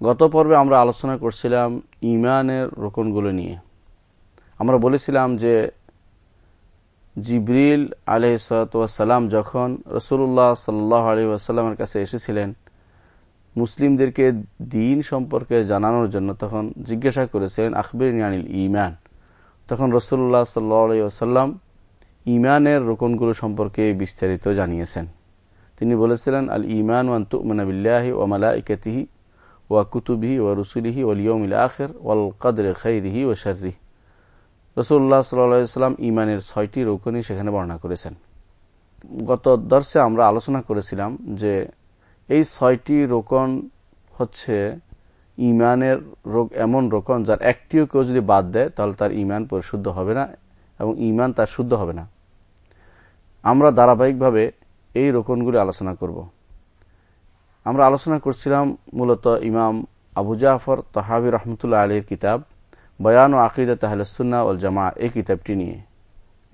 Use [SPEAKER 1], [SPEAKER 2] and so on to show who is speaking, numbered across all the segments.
[SPEAKER 1] গত পর্বে আমরা আলোচনা করছিলাম ইমানের রোকনগুলো নিয়ে। আমরা বলেছিলাম যে জিবরিল আলহিসাল্লাম যখন রসুল্লাহ সাল্লাহ আলী আসাল্লামের কাছে এসেছিলেন, মুসলিমদেরকে দিন সম্পর্কে জানানোর জন্য তখন জিজ্ঞাসা করেছিলেন আখবির নিয়ানিল ইমান তখন রসুল্লাহ সাল্লাহ আলী আসাল্লাম ইমানের রোকনগুলো সম্পর্কে বিস্তারিত জানিয়েছেন। তিনি বলেছিলেন আল ইমান ওয়ান তুমানাবিল্লাহি ও মালা ইকাতিহি ওয়া কুতুবিহি ওয়া রসুলিহি ওয়াল ইয়মিল আখের ওয়াল কাদরে খাইরিহি ও শার্রি রসুল্লাহ সাল্লাম ইমানের ছয়টি রোকনই সেখানে বর্ণনা করেছেন। গত দর্শে আমরা আলোচনা করেছিলাম যে এই ছয়টি রোকন হচ্ছে ইমানের রোগ এমন রোকন যার একটিও কেউ যদি বাদ দেয় তাহলে তার ইমান পরিশুদ্ধ হবে না এবং ইমান তার শুদ্ধ হবে না। আমরা ধারাবাহিকভাবে এই রোকনগুলি আলোচনা করব। আমরা আলোচনা করছিলাম মূলত ইমাম আবু জাফর তহাবি রহমতুল্লাহ আলীর কিতাব, বয়ান ও আকিদা তাহলসুন্না ওল জামা এই কিতাবটি নিয়ে।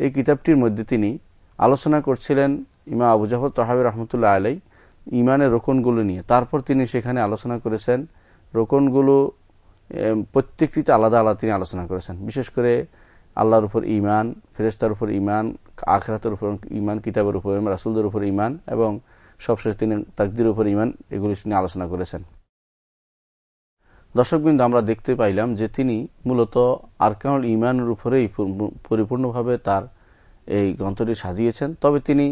[SPEAKER 1] এই কিতাবটির মধ্যে তিনি আলোচনা করছিলেন ইমাম আবু জাফর তহাবি রহমতুল্লাহ আলাই ইমানের রোকনগুলো নিয়ে। তারপর তিনি সেখানে আলোচনা করেছেন, রোকনগুলো প্রত্যেকটিতে আলাদা আলাদা তিনি আলোচনা করেছেন। বিশেষ করে আল্লাহর উপর ইমান ফেরেস্তার উপর ইমান আখরাতের উপর ইমান কিতাবের উপর, রাসুলদের উপর ইমান এবং সবশেষ তিনি তাকদির উপর ইমান এগুলি তিনি আলোচনা করেছেন। দর্শকবৃন্দ, আমরা দেখতে পাইলাম যে তিনি মূলত আরকানুল ইমানের উপরেই পরিপূর্ণভাবে তার এই গ্রন্থটি সাজিয়েছেন। তবে তিনি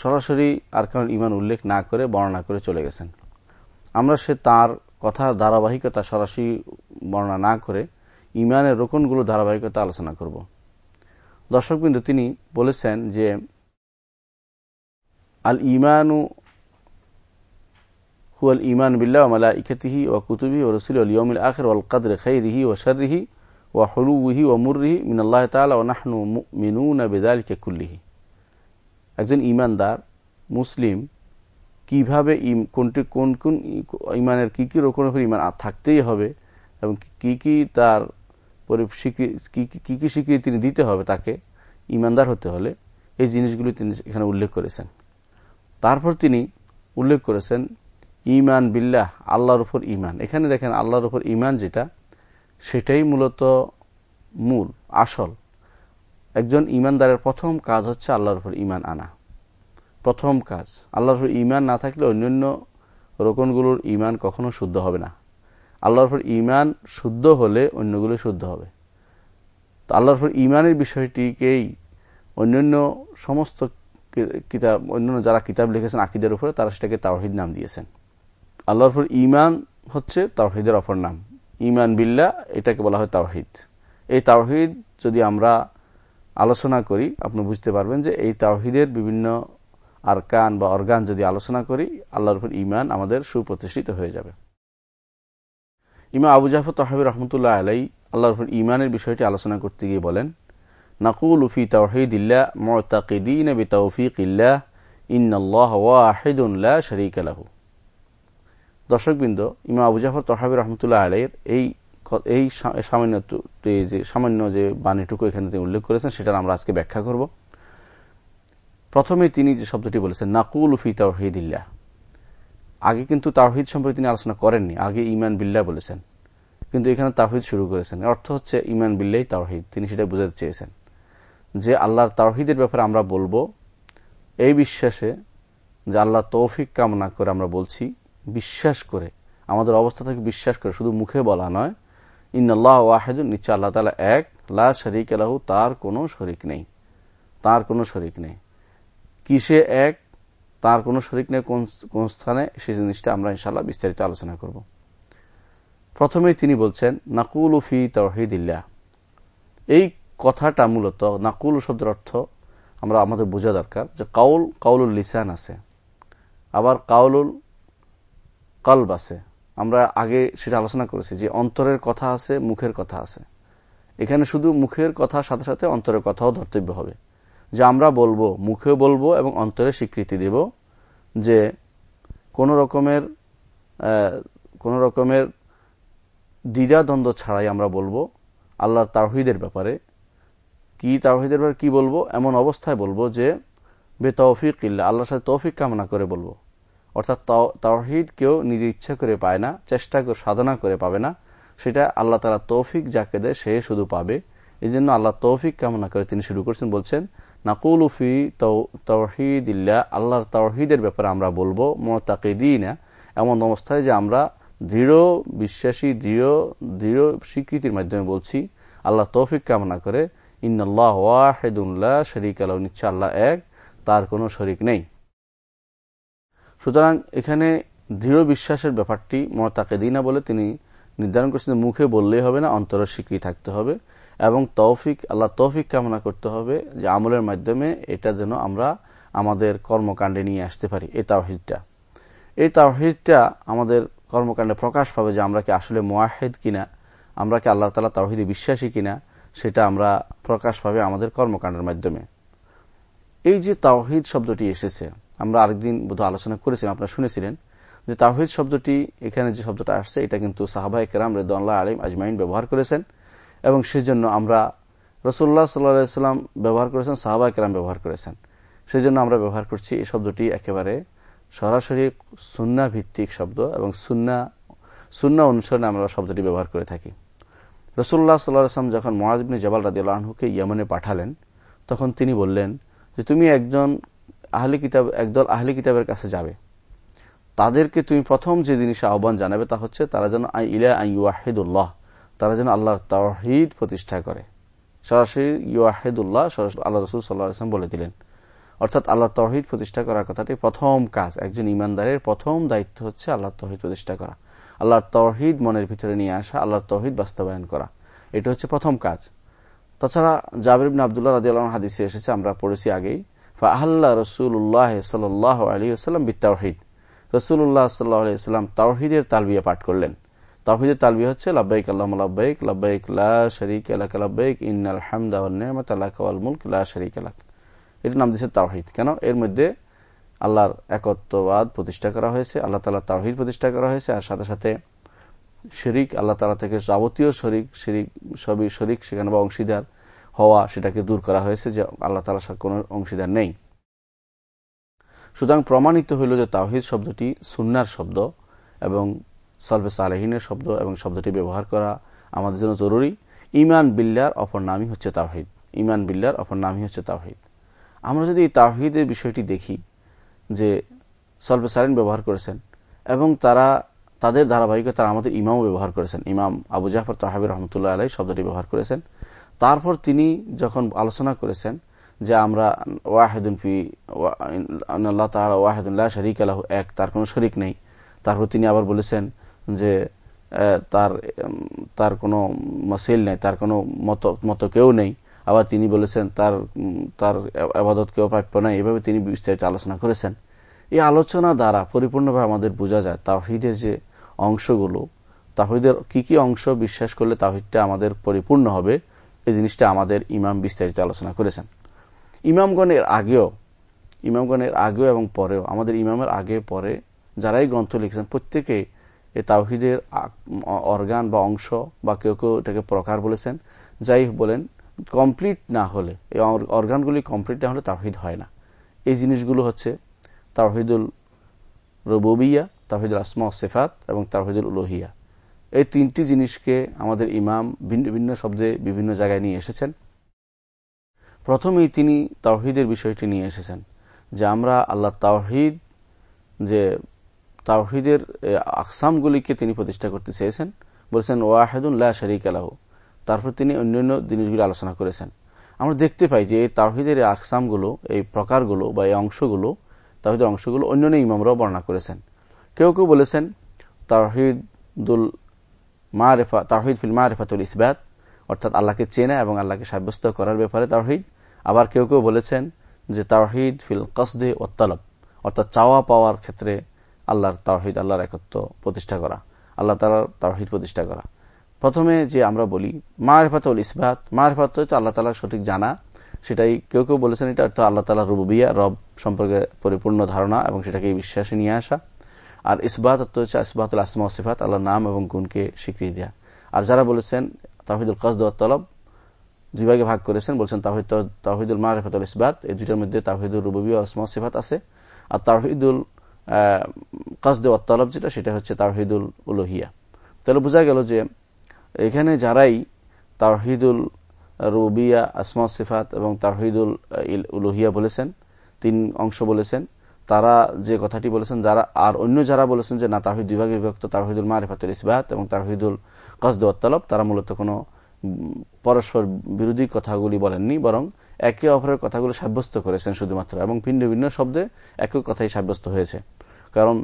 [SPEAKER 1] সরাসরি আরকানুল ইমান উল্লেখ না করে বর্ণনা করে চলে গেছেন। আমরা সে তার কথার ধারাবাহিকতা সরাসরি বর্ণনা না করে ইমানের রোকনগুলো ধারাবাহিকতা আলোচনা করব। দর্শকবিন্দু, তিনি বলেছেন যে আল ইমানু হুয়াল ইমান বিল্লাহ মালা ইকতিহি ও কুতুবি ও রসুল ইয়মিল আখর ওয়াল কদর খৈরিহি ও শর্রিহি ও হলুহি ও মুররিহি মিনাল্লাহ তালা ও নাহনু মিনুন বেদাল কুল্লিহি একজন ইমানদার, মুসলিম, কীভাবে কোনটি কোন কোন ইমানের কী কী রকম উপর ইমান থাকতেই হবে এবং কী কী তার কী কী স্বীকৃতি তিনি দিতে হবে তাকে, ইমানদার হতে হলে এই জিনিসগুলি তিনি এখানে উল্লেখ করেছেন। তারপর তিনি উল্লেখ করেছেন ইমান বিল্লাহ, আল্লাহর উপর ইমান এখানে দেখেন, আল্লাহর উপর ইমান যেটা, সেটাই মূলত মূল, আসল। একজন ইমানদারের প্রথম কাজ হচ্ছে আল্লাহর উপর ইমান আনা। প্রথম কাজ। আল্লাহর উপর ইমান না থাকলে অন্যান্য রোকনগুলোর ইমান কখনো শুদ্ধ হবে না। আল্লাহর উপর ইমান শুদ্ধ হলে অন্যগুলো শুদ্ধ হবে। তো আল্লাহর উপর ইমানের বিষয়টিকেই অন্যান্য সমস্ত কিতাব, অন্যান্য যারা কিতাব লিখেছেন আকিদের উপরে, তারা সেটাকে তাওহিদ নাম দিয়েছেন। আল্লাহর উপর ইমান হচ্ছে তাওহিদের অপর নাম। ইমান বিল্লা এটাকে বলা হয় তাওহিদ। এই তাওহিদ যদি আমরা আলোচনা করি, আপনি বুঝতে পারবেন যে এই তাওহিদের বিভিন্ন আরকান বা অর্গান যদি আলোচনা করি, আল্লাহর উপর ইমান আমাদের সুপ্রতিষ্ঠিত হয়ে যাবে। ইমা আবু জাফর তহাবি রহমতুল্লাহ আলাই আল্লাহর উপর ইমানের বিষয়টি আলোচনা করতে গিয়ে বলেন নাকুল ফি তাওহিদিল্লাহ মুতাকিদিন বিতাওফিকিল্লাহ ইন্নাল্লাহ ওয়াহিদুন লা শারীকা লাহু। দর্শকবৃন্দ ইমা আবু জাফর তহাবি রহমতুল্লাহ আলাইয়ের এই এই সামান্য যে সামান্য যে বাণীটুকু এখানে তিনি উল্লেখ করেছেন, সেটার আমরা আজকে ব্যাখ্যা করব। প্রথমে তিনি যে শব্দটি বলেছেন, নাকুল ফি তাওহিদিল্লাহ, আগে কিন্তু তাওহিদ সম্পর্কে তিনি আলোচনা করেননি, আগে ইমান বিল্লাহ বলেছেন। কিন্তু এখানে তাওহিদ শুরু করেছেন। অর্থ হচ্ছে ইমান বিল্লাই তাওহিদ। তিনি সেটা বুঝাতে চেয়েছেন। যে আল্লাহর তাওহিদের ব্যাপারে আমরা বলব, এই বিশ্বাসে যে আল্লাহ তৌফিক কামনা করে আমরা বলছি, বিশ্বাস করে, আমাদের অবস্থা থেকে বিশ্বাস করে, শুধু মুখে বলা নয় ইন্নআল্লাহ ওয়াহেদুন, নিশ্চয় আল্লাহ তালা এক, লা শরিক আলাহু তার কোনো শরিক নেই, তার কোনো শরিক নেই। কিসে এক, তার কোনো শরিক নেই, কোন স্থানে সেই জিনিসটা আমরা ইনশাল্লাহ বিস্তারিত আলোচনা করব। প্রথমেই তিনি বলছেন, নাকুল ফি তহিদিল্লা এই কথাটা মূলত নাকুল শব্দের অর্থ আমরা আমাদের বোঝা দরকার যে কাউল, কাউলুল লিসান আছে। আবার কাউলুল কলব আছে। আমরা আগে সেটা আলোচনা করেছি যে অন্তরের কথা আছে, মুখের কথা আছে। এখানে শুধু মুখের কথার সাথে সাথে অন্তরের কথাও ধর্তব্য হবে। যে আমরা বলব মুখে বলব এবং অন্তরে স্বীকৃতি দেব যে কোন রকমের কোন রকমের দ্বিধাদ্বন্দ্ব ছাড়াই আমরা বলব আল্লাহর তাওহিদের ব্যাপারে কি তাওহিদের ব্যাপারে কি বলব? এমন অবস্থায় বলব যে বে তৌফিক ইল্লা আল্লাহর সাথে তৌফিক কামনা করে বলব। অর্থাৎ তাওহিদ কেউ নিজে ইচ্ছা করে পায় না, চেষ্টা করে, সাধনা করে পাবে না। সেটা আল্লাহ তালা তৌফিক যাকে দেয়, সে শুধু পাবে। এই জন্য আল্লাহ তৌফিক কামনা করে তিনি শুরু করছেন, বলছেন, নাকুল উফি তৌহিদ ইল্লা আল্লাহর তৌহিদের ব্যাপারে আমরা বলব না এমন অবস্থায় যে আমরা দৃঢ় বিশ্বাসী, দৃঢ় দৃঢ় স্বীকৃতির মাধ্যমে বলছি, আল্লাহ তৌফিক কামনা করে ইন্নআল্লাহ ওয়াহেদুল্লাহ শরিক আল্লাহ নিচ্ছে আল্লাহ এক, তার কোনো শরিক নেই। সুতরাং এখানে দৃঢ় বিশ্বাসের ব্যাপারটি দিনা বলে তিনি নির্ধারণ করছেন মুখে বললেই হবে না, অন্তর স্বীকৃতি থাকতে হবে এবং তৌফিক, আল্লাহ তৌফিক কামনা করতে হবে যে আমলের মাধ্যমে এটা যেন আমরা আমাদের কর্মকাণ্ডে নিয়ে আসতে পারি, এই তাওহিদটা। এই তাওহিদটা আমাদের কর্মকাণ্ডে প্রকাশ পাবে যে আমরা কি আসলে মোয়াহেদ কিনা, আমরা কি আল্লাহ তালা তাওহিদে বিশ্বাসী কিনা সেটা আমরা প্রকাশ পাবে আমাদের কর্মকাণ্ডের মাধ্যমে। এই যে তাওহিদ শব্দটি এসেছে, আমরা আরেকদিন বোধ আলোচনা করেছিলাম, আপনারা শুনেছিলেন, যে তাওহিদ শব্দটি, এখানে যে শব্দটা আসছে, এটা কিন্তু সাহাবা একরাম রেদাল্লাহ আলিম আজমাইন ব্যবহার করেছেন, এবং সেজন্য আমরা রসুল্লাহ সাল্লাম ব্যবহার করেছেন সাহাবা একরাম ব্যবহার করেছেন। সেজন্য আমরা ব্যবহার করছি এই শব্দটি একেবারে সরাসরি সুন্না ভিত্তিক শব্দ এবং সুন্না সুন্না অনুসরণে আমরা শব্দটি ব্যবহার করে থাকি। রসুল্লাহ সাল্লাম যখন মহাজবিন জবাল রাদিউল্লাহকে ইয়মনে পাঠালেন, তখন তিনি বললেন যে, তুমি একজন আহলি কিতাব, একদল আহলি কিতাবের কাছে যাবে। তাদেরকে তুমি প্রথম যে জিনিস আহ্বান জানাবে তা হচ্ছে তারা যেন আই, ইলা আই ইউহিদুল্লাহ তারা যেন আল্লাহর তাহিদ প্রতিষ্ঠা করে। সরাসরি ইউহিদুল্লাহ সরাসরি আল্লাহ রসুল সাল্লাহাম বলে দিলেন। অর্থাৎ আল্লাহ তহিদ প্রতিষ্ঠা করার কথাটি প্রথম কাজ, একজন ইমানদারের প্রথম দায়িত্ব হচ্ছে আল্লাহ তহিদ প্রতিষ্ঠা করা। আল্লাহর তহিদ মনের ভিতরে নিয়ে আসা, আল্লাহর তহিদ বাস্তবায়ন করা। এটা হচ্ছে প্রথম কাজ। তাছাড়া জাবির আবদুল্লাহ রাজি আল্লাহ হাদিসে এসেছে, আমরা পড়েছি আগেই ফাহাল্লা রসুল্লাহ সাল্লাহ আলী আসাল্লাম বিত্তাহিদ রসুল্লাহ সাল্লাহ আলিয়াল্লাম তাওহিদের তালবিয়া পাঠ করলেন। তাওহিদের তালবিয়া হচ্ছে, লাব্বাইক আল্লাহ লাব্বাইক লাব্বাইক লা শরিক আলাক লাব্বাইক ইন্নাল হামদা আলাক ওয়াল মুলক, লা শরিক আলাক এটার নাম দিয়েছে তাওহিদ। কেন? এর মধ্যে আল্লাহর একত্ববাদ প্রতিষ্ঠা করা হয়েছে, আল্লাহ তালা তাওহিদ প্রতিষ্ঠা করা হয়েছে, আর সাথে সাথে শরিক, আল্লাহ তালা থেকে যাবতীয় শরিক, শিরিক সবই শরিক, সেখানে বা অংশীদার হওয়া সেটাকে দূর করা হয়েছে যে আল্লাহ তালার কোন অংশীদার নেই। সুতরাং প্রমাণিত হইল যে তাওহিদ শব্দটি সুন্নার শব্দ এবং সলফে সালেহিনের শব্দ এবং শব্দটি ব্যবহার করা আমাদের জন্য জরুরি। ইমান বিল্লার অপর নামই হচ্ছে তাওহিদ। ইমান বিল্লার অপর নামই হচ্ছে তাওহিদ। আমরা যদি এই তাওহিদের বিষয়টি দেখি যে সলফে সালিন ব্যবহার করেছেন এবং তারা তাদের ধারাবাহিকতা আমাদের ইমামও ব্যবহার করেছেন। ইমাম আবু জাফর তাহাবির রহমতুল্লাহ আলাই শব্দটি ব্যবহার করেছেন। তারপর তিনি যখন আলোচনা করেছেন যে আমরা ওয়াহেদুন ফি আল্লাহ তাহলে ওয়াহেদুল্লাহ শরিক আলাহ এক, তার কোনো শরিক নেই। তারপর তিনি আবার বলেছেন যে তার তার কোনো মাসিল নেই, তার কোনো মত মত কেউ নেই। আবার তিনি বলেছেন, তার তার আবাদত কেউ প্রাপ্য নাই। এভাবে তিনি বিস্তারিত আলোচনা করেছেন। এই আলোচনা দ্বারা পরিপূর্ণভাবে আমাদের বোঝা যায় তাহিদের যে অংশগুলো তাহিদের কি কি অংশ বিশ্বাস করলে তাহিদটা আমাদের পরিপূর্ণ হবে, এই জিনিসটা আমাদের ইমাম বিস্তারিত আলোচনা করেছেন। ইমামগণের আগেও ইমামগণের আগেও এবং পরেও, আমাদের ইমামের আগে পরে যারাই গ্রন্থ লিখেছেন, প্রত্যেকে এ তাওহিদের অর্গান বা অংশ বা কেউ কেউ এটাকে প্রকার বলেছেন। যাই বলেন কমপ্লিট না হলে, এই অর্গানগুলি কমপ্লিট না হলে তাহিদ হয় না। এই জিনিসগুলো হচ্ছে তাহিদুল রবিয়া তাহিদুল আসমা সেফাত এবং তাহিদুল উলোহিয়া। এই তিনটি জিনিসকে আমাদের ইমাম ভিন্ন ভিন্ন শব্দে বিভিন্ন জায়গায় নিয়ে এসেছেন। প্রথমেই তিনি তাওহিদের বিষয়টি নিয়ে এসেছেন যে আমরা আল্লাহ তাওহিদ, যে তাওহিদের আকসামগুলিকে তিনি প্রতিষ্ঠা করতে চেয়েছেন। বলছেন ওয়াহেদুল লা শরিক আলাহ তারপর তিনি অন্যান্য জিনিসগুলি আলোচনা করেছেন। আমরা দেখতে পাই যে এই তাওহিদের এই আকসামগুলো, এই প্রকারগুলো বা এই অংশগুলো তাহিদের অংশগুলো অন্যান্য ইমামরাও বর্ণনা করেছেন। কেউ কেউ বলেছেন তাহিদুল মারেফা তাহিদ ফিল মারেফাতুল ইসবাত, অর্থাৎ আল্লাহকে চেনা এবং আল্লাহকে সাব্যস্ত করার ব্যাপারে তাহিদ আবার কেউ কেউ বলেছেন যে তাহিদ ফিল কসদে ও তলব, অর্থাৎ চাওয়া পাওয়ার ক্ষেত্রে আল্লাহর তাহিদ আল্লাহর একত্র প্রতিষ্ঠা করা, আল্লাহ তালার তাহিদ প্রতিষ্ঠা করা। প্রথমে যে আমরা বলি মারফাত ইসবাত, মারফাত হচ্ছে আল্লাহ তালার সঠিক জানা, সেটাই কেউ কেউ বলেছেন এটা অর্থ আল্লাহ তালা রুবিয়া রব সম্পর্কে পরিপূর্ণ ধারণা এবং সেটাকে বিশ্বাসে নিয়ে আসা। আর ইসবাত অর্থ হচ্ছে ইসবাতুল আসমা সিফাত, আল্লাহর নাম এবং গুণকে স্বীকৃতি দেওয়া আর যারা বলেছেন তাহিদুল কসদ তলব, দুই ভাগে করেছেন, বলছেন তাহিদুল মারফাতুল ইসবাত, এই দুইটার মধ্যে তাহিদুল রুবিয়া আসমা সিফাত আছে। আর তাহিদুল কসদ তলব যেটা, সেটা হচ্ছে তাহিদুল উলহিয়া। তাহলে বোঝা গেল যে এখানে যারাই তাহিদুল রুবিয়া, আসমা সিফাত এবং তাহিদুল উলহিয়া বলেছেন, তিন অংশ বলেছেন, তারা যে কথাটি বলেছেন, যারা আর অন্য যারা বলেছেন যে না তাহিদ বিভাগে বিভক্ত তাহিদুল মারিফাতুল ইসবাত এবং তাহিদুল কসদ তলব, তারা মূলত কোনো পরস্পর বিরোধী কথাগুলি বলেননি, বরং একে অপরের কথাগুলো সাব্যস্ত করেছেন শুধুমাত্র এবং ভিন্ন ভিন্ন শব্দে একই কথাই সাব্যস্ত হয়েছে। কারণ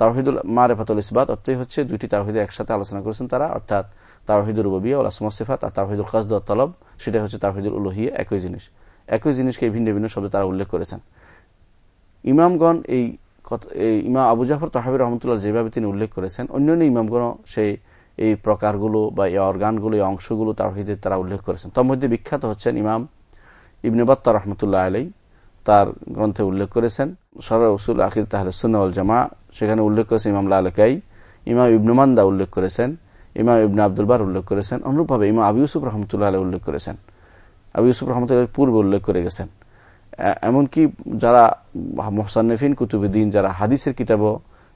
[SPEAKER 1] তাহিদুল মারেফাতুল ইসবাত অর্থই হচ্ছে দুইটি তাহিদের একসাথে আলোচনা করেছেন তারা, অর্থাৎ তাহিদুল রুবিয়া ও আসমা সিফাত আর তাহিদুল কাজদ তলব সেটা হচ্ছে তাহিদুল উলহিয়া, একই জিনিস। একই জিনিসকে ভিন্ন ভিন্ন শব্দে তারা উল্লেখ করেছেন। ইমামগণ এই ইমাম আবু জাফর তাহাবির রহমতুল্লাহ যেভাবে তিনি উল্লেখ করেছেন, অন্যান্য ইমামগণ সেই, এই প্রকারগুলো বা এই অর্গানগুলো, এই অংশগুলো তাহিদের তারা উল্লেখ করেছেন। তার মধ্যে বিখ্যাত হচ্ছেন ইমাম ইবনে বাত্তা রহমতুল্লাহ আলাই তার গ্রন্থে উল্লেখ করেছেন। উসুল আখির তাহলে সুন্নাউল জামা সেখানে উল্লেখ করেছেন ইমাম লালকাই, ইমাম ইবনুমান্দা উল্লেখ করেছেন, ইমাম ইবনে আব্দুলবার উল্লেখ করেছেন, অনুরূপভাবে ইমাম আবি ইউসুফ রহমতুল্লাহ আলাই উল্লেখ করেছেন। আবি ইউসুফ রহমতুল্লাহ পূর্বে উল্লেখ করে গেছেন। এমনকি যারা মোহসান্নফিন কুতুবুদ্দিন যারা হাদিসের কিতাবও,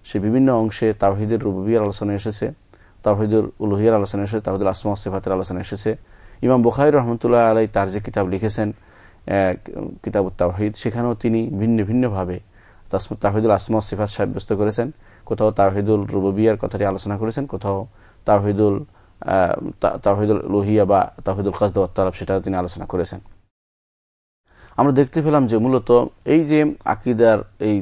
[SPEAKER 1] সে বিভিন্ন অংশে তাহিদের রুবিয়ার আলোচনা এসেছে তাহিদুল উলহিয়ার আলোচনা এসেছে তাহিদুল আসমা সেফাতের আলোচনা এসেছে। ইমাম বুখাই রহমতুল্লাহ আলাই তার যে কিতাব লিখেছেন কিতাব তাহিদ সেখানেও তিনি ভিন্ন ভিন্নভাবে তাহিদুল আসমা সিফাত সাব্যস্ত করেছেন। কোথাও তাহিদুল রুবিয়ার কথাটি আলোচনা করেছেন, কোথাও তাহিদুল তাহিদুল লোহিয়া বা তাহিদুল কাজদ তারফ সেটাও তিনি আলোচনা করেছেন। আমরা দেখতে পেলাম যে মূলত এই যে আকিদার এই,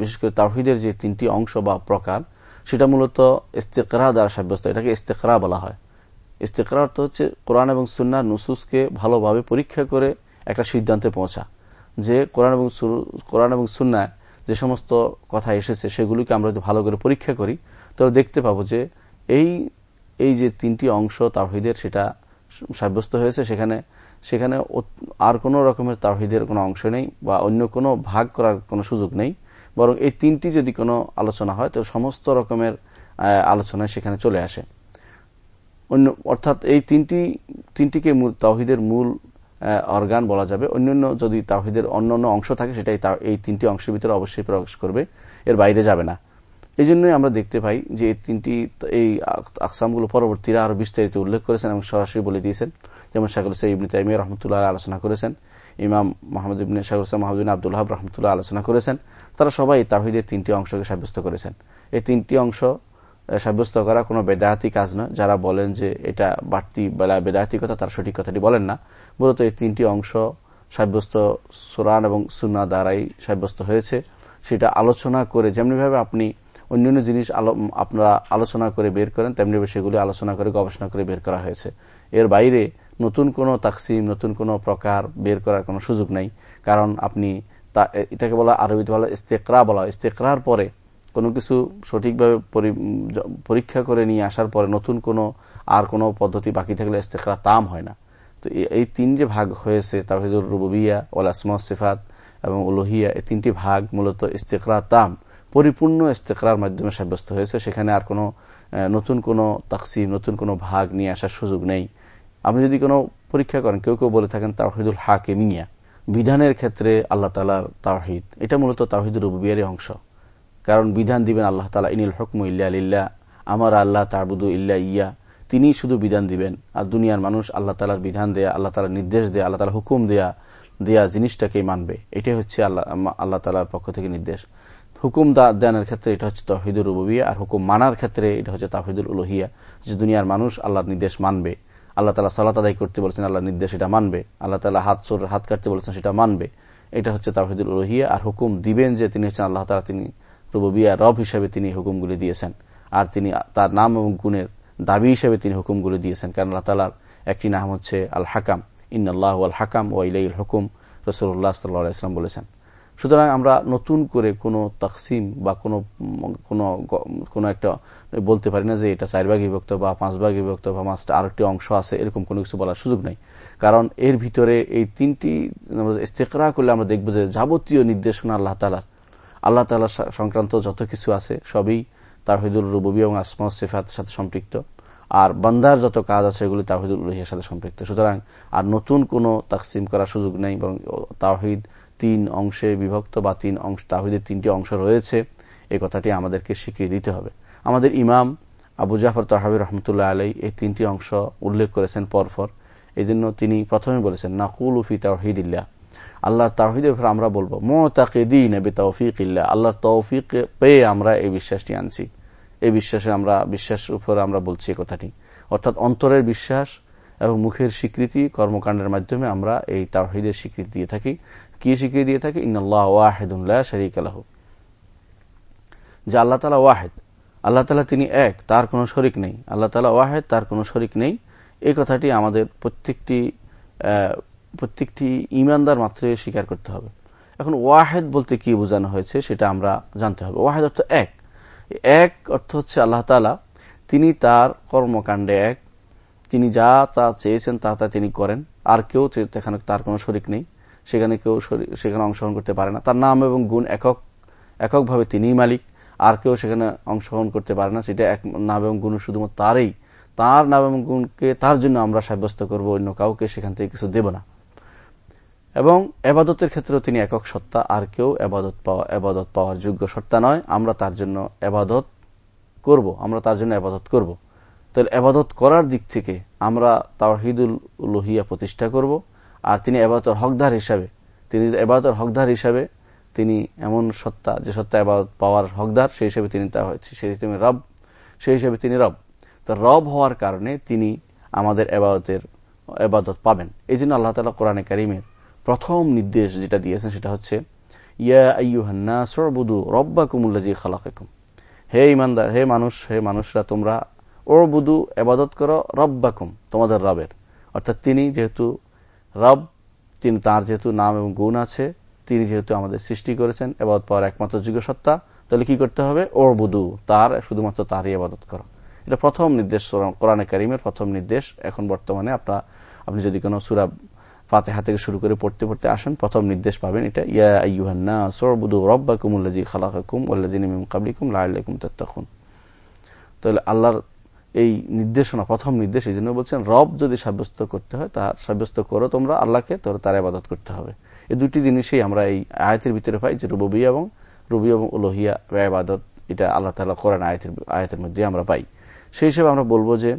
[SPEAKER 1] বিশেষ করে তাহিদের যে তিনটি অংশ বা প্রকার, সেটা মূলত ইস্তেকরা দ্বারা সাব্যস্ত, এটাকে ইস্তেকরা বলা হয়। ইস্তেকরা অর্থ হচ্ছে কোরআন এবং সুন্না নুসুসকে ভালোভাবে পরীক্ষা করে একটা সিদ্ধান্তে পৌঁছা। যে কোরআন এবং কোরআন এবং সুন্নায় যে সমস্ত কথা এসেছে, সেগুলিকে আমরা যদি ভালো করে পরীক্ষা করি, তাহলে দেখতে পাবো যে এই এই যে তিনটি অংশ তাহিদের সেটা সাব্যস্ত হয়েছে, সেখানে সেখানে আর কোন রকমের তাহিদের কোনো অংশ নেই বা অন্য কোনো ভাগ করার কোনো সুযোগ নেই। বরং এই তিনটি যদি কোনো আলোচনা হয় তো সমস্ত রকমের আলোচনায় সেখানে চলে আসে। অন্য, অর্থাৎ এই তিনটি, তিনটিকে তাহিদের মূল অর্গান বলা যাবে। অন্যান্য যদি তাহিদের অন্য অন্য অংশ থাকে, সেটাই এই তিনটি অংশের ভিতরে অবশ্যই প্রবেশ করবে। এর বাইরে যাবে না। এই জন্যই আমরা দেখতে পাই যে এই তিনটি এই আকসামগুলো পরবর্তীরা আরও বিস্তারিত উল্লেখ করেছেন এবং সরাসরি বলে দিয়েছেন। যেমন শাকুল সাহেব ইবনে তাইমিয়া রহমতুল্লাহ আলোচনা করেছেন। ইমাম মোহাম্মদ ইবনে শাহুল মাহমুদিন আবদুল্লাহ রহমতুল্লাহ আলোচনা করেছেন। তারা সবাই তাহিদের তিনটি অংশকে সাব্যস্ত করেছেন। এই তিনটি অংশ সাব্যস্ত করা কোনো বেদায়াতি কাজ নয়। যারা বলেন যে এটা বাড়তি বেলা বেদায়াতিকতা, তার সঠিক কথাটি বলেন না। মূলত এই তিনটি অংশ সাব্যস্ত সুরান এবং সুন্না দ্বারাই সাব্যস্ত হয়েছে। সেটা আলোচনা করে যেমনিভাবে আপনি অন্যান্য জিনিস আপনারা আলোচনা করে বের করেন, তেমনিভাবে সেগুলি আলোচনা করে, গবেষণা করে বের করা হয়েছে। এর বাইরে নতুন কোনো তাকসিম, নতুন কোনো প্রকার বের করার কোনো সুযোগ নেই। কারণ আপনি তা এটাকে বলা আরবিতে বলা ইস্তেকরা বলা ইস্তেকরার পরে কোনো কিছু সঠিকভাবে পরীক্ষা করে নিয়ে আসার পরে নতুন কোনো আর কোনো পদ্ধতি বাকি থাকলে ইস্তেকরা তাম হয় না। তো এই তিন যে ভাগ হয়েছে তাহিদুর রুবিয়া ওল আসমা সিফাত এবং উলোহিয়া, এই তিনটি ভাগ মূলত ইস্তেকরা তাম, পরিপূর্ণ ইস্তেকরার মাধ্যমে সাব্যস্ত হয়েছে। সেখানে আর কোনো নতুন কোনো তাকসিম নতুন কোনো ভাগ নিয়ে আসার সুযোগ নেই। আপনি যদি কোনো পরীক্ষা করেন, কেউ কেউ বলে থাকেন তাহিদুল হাকে মিয়া বিধানের ক্ষেত্রে আল্লাহ তালার তাহিদ এটা মূলত তাহিদুর রুবিয়ারই অংশ। কারণ বিধান দিবেন আল্লাহ তালা ইনিল হকম ইল্লা আলিল্লা আমার আল্লাহ তারবুদু ইল্লা ইয়া তিনি শুধু বিধান দিবেন। আর দুনিয়ার মানুষ আল্লাহ তালার বিধান দেয়া, আল্লাহ তালার নির্দেশ দেয়া, আল্লাহ তালা হুকুম দেয়া দেয়া জিনিসটাকেই মানবে। এটাই হচ্ছে আল্লাহ আল্লাহ তালার পক্ষ থেকে নির্দেশ। হুকুম দানের ক্ষেত্রে এটা হচ্ছে তহিদুল রুবিয়া আর হুকুম মানার ক্ষেত্রে এটা হচ্ছে তাহিদুল উলহিয়া। যে দুনিয়ার মানুষ আল্লাহর নির্দেশ মানবে। আল্লাহ তালা সালাত আদায় করতে বলেছেন আল্লাহ নির্দেশ এটা মানবে। আল্লাহ তালা হাত চোর হাত কাটতে বলেছেন, সেটা মানবে। এটা হচ্ছে তাহিদুল উলহিয়া। আর হুকুম দিবেন যে তিনি হচ্ছেন আল্লাহ তালা তিনি রুবিয়া রব হিসাবে তিনি হুকুমগুলি দিয়েছেন। আর তিনি তার নাম এবং গুণের দাবি হিসেবে তিনি হুকুমগুলি দিয়েছেন। কারণ আল্লাহ তালার একটি নাম হচ্ছে আল হাকাম ইন্নআল্লাহ আল হাকাম ও ইলাইল হুকুম রসুল্লাহ সাল্লাহ বলেছেন। সুতরাং আমরা নতুন করে কোনো তাকসিম বা কোনো কোনো একটা বলতে পারি না যে এটা চার ভাগ বিভক্ত বা পাঁচ ভাগ বিভক্ত বা পাঁচটা আরেকটি অংশ আছে, এরকম কোনো কিছু বলার সুযোগ নাই। কারণ এর ভিতরে এই তিনটি ইস্তেকরা করলে আমরা দেখব যে যাবতীয় নির্দেশনা আল্লাহ তালার আল্লাহ তালা সংক্রান্ত যত কিছু আছে সবই তাহিদুল রুববী এবং আসমা সেফাতের সাথে সম্পৃক্ত। আর বান্দার যত কাজ আছে এগুলি তাহিদুল উলহিয়ার সাথে সম্পৃক্ত। সুতরাং আর নতুন কোনো তাকসিম করার সুযোগ নেই, বরং তাহিদ তিন অংশে বিভক্ত বা তিন অংশ তাহিদের তিনটি অংশ রয়েছে। এই কথাটি আমাদেরকে স্বীকৃতি দিতে হবে। আমাদের ইমাম আবু জাফর তাহাবি রহমতুল্লাহ আলাই এই তিনটি অংশ উল্লেখ করেছেন পরপর। এই জন্য তিনি প্রথমে বলেছেন, নাকুল উফি তাহিদিল্লা আল্লাহর তাহিদের উপর আমরা বলব মোতাকে দিন এবি তৌফিক ইল্লা আল্লাহর তৌফিক পেয়ে আমরা এই বিশ্বাসটি আনছি। এই বিশ্বাসে আমরা, বিশ্বাসের উপর আমরা বলছি কথাটি। অর্থাৎ অন্তরের বিশ্বাস এবং মুখের স্বীকৃতি কর্মকাণ্ডের মাধ্যমে আমরা এই তাহিদের স্বীকৃতি দিয়ে থাকি। কি স্বীকৃতি দিয়ে থাকি? ইন্নআল্লাহ ওয়াহেদুল্লাহ শরিক আলাহ যে আল্লাহ তালা ওয়াহেদ। আল্লাহ তালা তিনি এক, তার কোনো শরিক নেই। আল্লাহ তালা ওয়াহেদ, তার কোনো শরিক নেই। এই কথাটি আমাদের প্রত্যেকটি প্রত্যেকটি ইমানদার মাত্রই স্বীকার করতে হবে। এখন ওয়াহেদ বলতে কি বোঝানো হয়েছে সেটা আমরা জানতে হবে। ওয়াহেদ অর্থ এক। এক অর্থ হচ্ছে আল্লাহ তালা তিনি তার কর্মকাণ্ডে এক। তিনি যা তা চেয়েছেন, তা তা তিনি করেন। আর কেউ সেখানে তার কোনো শরিক নেই। সেখানে কেউ সেখানে অংশগ্রহণ করতে পারে না। তার নাম এবং গুণ একক, এককভাবে তিনিই মালিক। আর কেউ সেখানে অংশগ্রহণ করতে পারে না। সেটা এক নাম এবং গুণ শুধুমাত্র তারই। তার নাম এবং গুণকে তার জন্য আমরা সাব্যস্ত করব, অন্য কাউকে সেখান থেকে কিছু দেব না। এবং এবাদতের ক্ষেত্রেও তিনি একক সত্তা, আর কেউ এবাদত পাওয়া এবাদত পাওয়ার যোগ্য সত্তা নয়। আমরা তার জন্য এবাদত করব। আমরা তার জন্য এবাদত করব। তাহলে এবাদত করার দিক থেকে আমরা তাওহিদুল লোহিয়া প্রতিষ্ঠা করব। আর তিনি এবাদতের হকদার হিসাবে তিনি এবাদতের হকদার হিসাবে তিনি এমন সত্তা যে সত্তা এবাদত পাওয়ার হকদার, সেই হিসেবে তিনি তা হয়েছে হিসেবে রব সেই হিসেবে তিনি রব। তো রব হওয়ার কারণে তিনি আমাদের এবাদতের এবাদত পাবেন। এই জন্য আল্লাহ তালা কোরআনে কারিমের প্রথম নির্দেশ যেটা দিয়েছেন সেটা হচ্ছে হে ইমানদার, হে মানুষ, হে মানুষরা, তোমরা এবাদত করো রব্বাকুম, তোমাদের রবের। অর্থাৎ তিনি যেহেতু রব, তিনি তার যেহেতু নাম এবং গুণ আছে, তিনি যেহেতু আমাদের সৃষ্টি করেছেন এবাদত পাওয়ার একমাত্র যোগ্য সত্তা, তাহলে কি করতে হবে? ওর বুধু তার, শুধুমাত্র তারই আবাদত করো। এটা প্রথম নির্দেশ কোরআনে কারিমের প্রথম নির্দেশ। এখন বর্তমানে আপনার আপনি যদি কোনো সুরা ফাতেহা থেকে শুরু করে পড়তে পড়তে আসেন, প্রথম নির্দেশ পাবেন এটা, ইয়া সরবুদু তাত্তাকুন। তাহলে আল্লাহর এই নির্দেশনা, প্রথম নির্দেশ এই জন্য বলছেন, রব যদি সাব্যস্ত করতে হয় তা সাব্যস্ত করো তোমরা আল্লাহকে, তোর তার আবাদত করতে হবে। এই দুটি জিনিসই আমরা এই আয়াতের ভিতরে পাই যে রুবিয়া এবং রুবি এবং উলোহিয়া আবাদত এটা আল্লাহ তালা করেন আয়াতের আয়াতের মধ্যে আমরা পাই। সেই হিসেবে আমরা বলব যে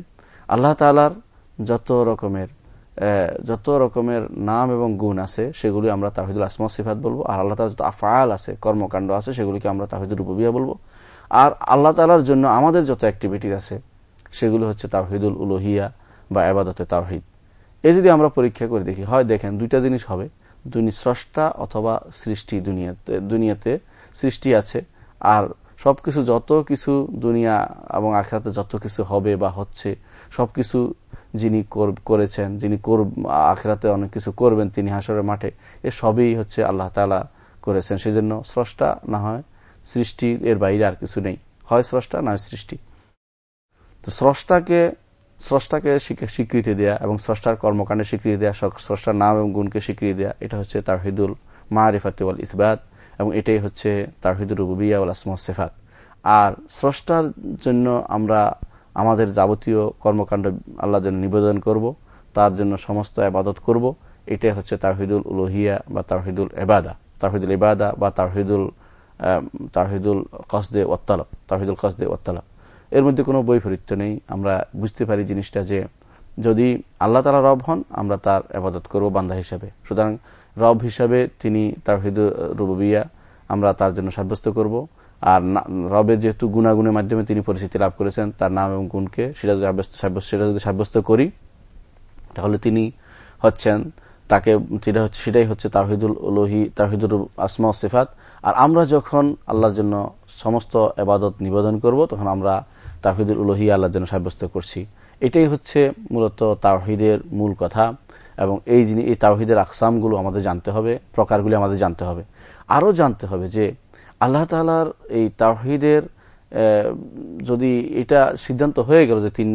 [SPEAKER 1] আল্লাহ তালার যত রকমের যত রকমের নাম এবং গুণ আছে, সেগুলি আমরা তাহিদুল আসমা সিফাত বলব। আর আল্লাহ তালা যত আফায়াল আছে, কর্মকাণ্ড আছে, সেগুলিকে আমরা তাহিদুল রুবিয়া বলব। আর আল্লাহ তালার জন্য আমাদের যত অ্যাক্টিভিটি আছে, সেগুলো হচ্ছে তাহিদুল উলোহিয়া বা আবাদতে তাহিদ এ যদি আমরা পরীক্ষা করে দেখি, হয় দেখেন দুইটা জিনিস হবে। দুনি স্রষ্টা অথবা সৃষ্টি দুনিয়াতে দুনিয়াতে সৃষ্টি আছে। আর সবকিছু যত কিছু দুনিয়া এবং আখড়াতে যত কিছু হবে বা হচ্ছে, সবকিছু যিনি করেছেন, যিনি আখড়াতে অনেক কিছু করবেন, তিনি হাসরের মাঠে, এ সবই হচ্ছে আল্লাহ তালা করেছেন। সেজন্য স্রষ্টা না হয় সৃষ্টি, এর বাইরে আর কিছু নেই। হয় স্রষ্টা, না হয় সৃষ্টি। তো স্রষ্টাকে স্রষ্টাকে স্বীকৃতি দেয়া এবং স্রষ্টার কর্মকাণ্ডে স্বীকৃতি দেয়া স্রষ্টার নাম এবং গুণকে স্বীকৃতি দেয়া, এটা হচ্ছে তাহিদুল মারিফাতে ওয়াল ইসবাত এবং এটাই হচ্ছে তাহিদুল রুবিয়া ওয়াল আসমা সেফাত। আর স্রষ্টার জন্য আমরা আমাদের যাবতীয় কর্মকাণ্ড আল্লাহর জন্য নিবেদন করব, তার জন্য সমস্ত আবাদত করব। এটাই হচ্ছে তাহিদুল উলোহিয়া বা তাহিদুল এবাদা তাহিদুল ইবাদা বা তাহিদুল তাহিদুল কসদে ওয়াত্তালাব তাহিদুল কসদে ওয়াত্তালাব এর মধ্যে কোনো বৈপরীত্য নেই। আমরা বুঝতে পারি জিনিসটা যে যদি আল্লাহ তালা রব হন, আমরা তার আবাদত করব বান্দা হিসাবে। সুতরাং রব হিসাবে তিনি তাহিদ রুবিয়া আমরা তার জন্য সাব্যস্ত করব। আর রবের যেহেতু গুণাগুণের মাধ্যমে তিনি পরিচিতি লাভ করেছেন, তার নাম এবং গুণকে সেটা যদি সেটা যদি সাব্যস্ত করি, তাহলে তিনি হচ্ছেন তাকে সেটাই হচ্ছে তাহিদুল লোহি তাহিদুল আসমা সিফাত। আর আমরা যখন আল্লাহর জন্য সমস্ত এবাদত নিবেদন করব, তখন আমরা তাহিদুল উলোহি আল্লাহর জন্য সাব্যস্ত করছি। এটাই হচ্ছে মূলত তাহিদের মূল কথা এবং এই এই তাওহিদের আকসামগুলো আমাদের জানতে হবে, প্রকারগুলি আমাদের জানতে হবে। আরও জানতে হবে যে আল্লাহ তালার এই তাওহিদের যদি এটা সিদ্ধান্ত হয়ে গেল যে তিন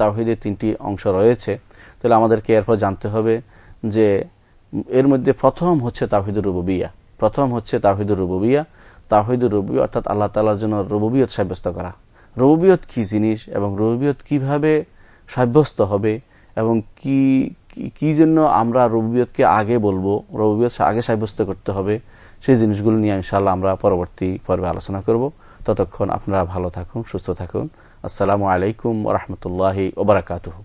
[SPEAKER 1] তাওহিদের তিনটি অংশ রয়েছে, তাহলে আমাদেরকে এরপর জানতে হবে যে এর মধ্যে প্রথম হচ্ছে তাহিদুর রুবিয়া প্রথম হচ্ছে তাহিদুর রুবিয়া তাহিদুর রুবি অর্থাৎ আল্লাহ তালার জন্য রবুবিয়ত সাব্যস্ত করা। রবুবিয়ত কি জিনিস এবং রবুবিয়ত কীভাবে সাব্যস্ত হবে এবং কি কি জন্য আমরা রবিয়তকে আগে বলব রবিয়ত আগে সাব্যস্ত করতে হবে সেই জিনিসগুলো নিয়ে ইনশাল্লাহ আমরা পরবর্তী পর্বে আলোচনা করব। ততক্ষণ আপনারা ভালো থাকুন, সুস্থ থাকুন। আসসালামু আলাইকুম রহমতুল্লাহ ওবরাকাতহ